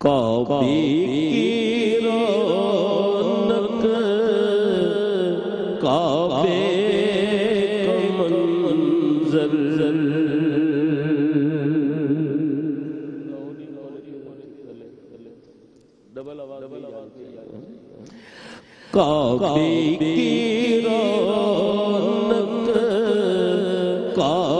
کعبے کی رونق کعبے کا منظر۔ کعبے کی رونق کعبے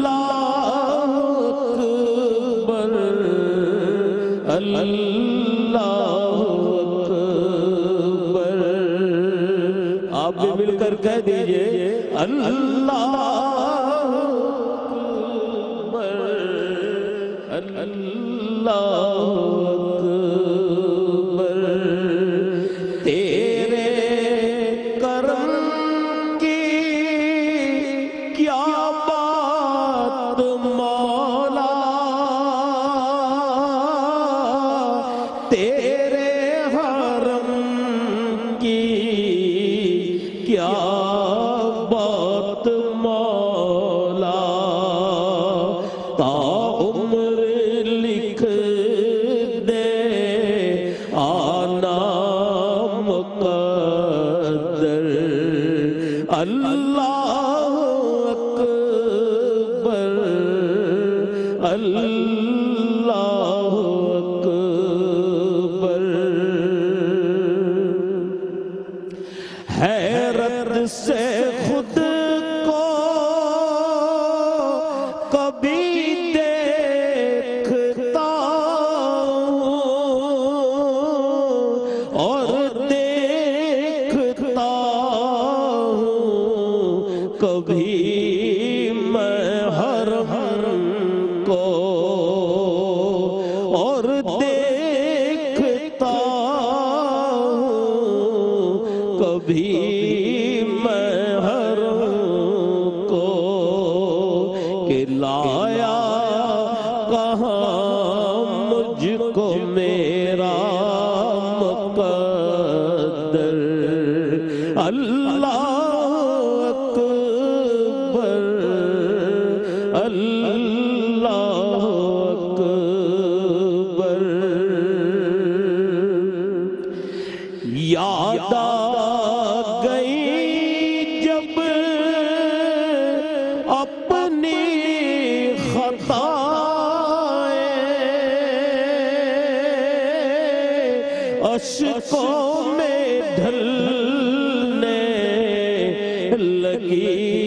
آپ بھی مل کر کہہ دیجیے، اللہ اکبر، اللہ تیرے کرم کی کیا بات مولا، تیرے عمر لکھ دے آنا مقدر اللہ اکبر اللہ اکبر حیرت سے خود بھی میں ہر کو کہ لایا کہاں مجھ کو میرا مقدر اللہ لگی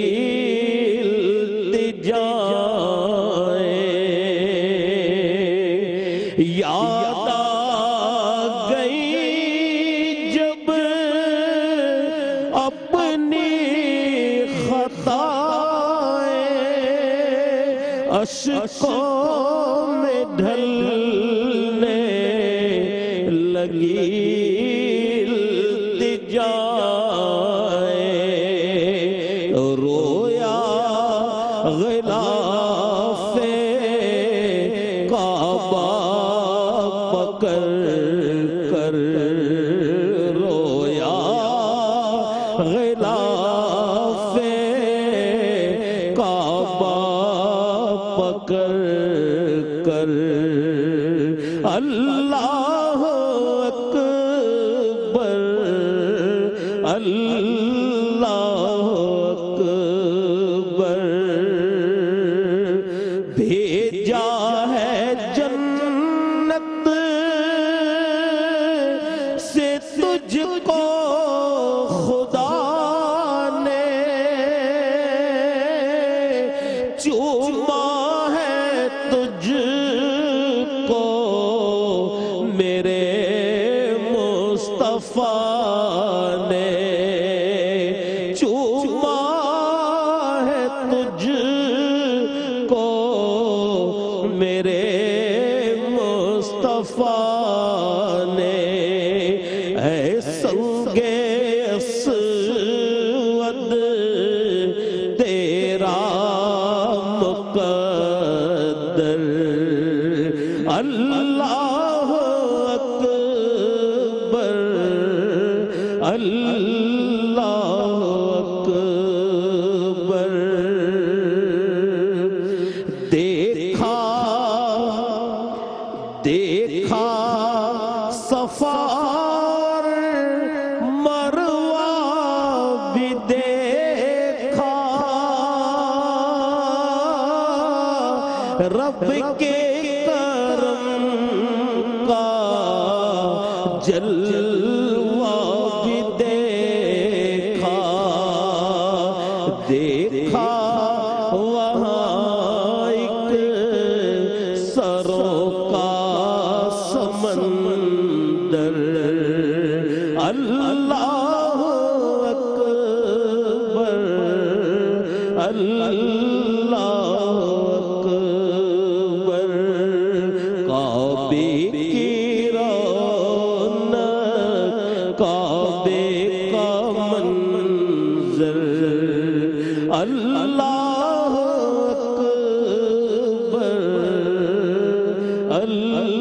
یاد آ گئی جب اپنی خطائیں اشکوں میں ڈھلنے لگی۔ پکڑ کر رویا۔ غلاف کعبہ پکڑ کر۔ اللہ خدا نے چوما ہے تجھ کو میرے مصطفیٰ نے چوما ہے تجھ کو میرے مصطفیٰ نے اللہ اکبر اللہ اکبر۔ دیکھا دیکھا صفا رب کے سمندر اللہ اکبر اللہ اکبر کعبے کی رونق کعبے کا منظر اللہ اکبر اللہ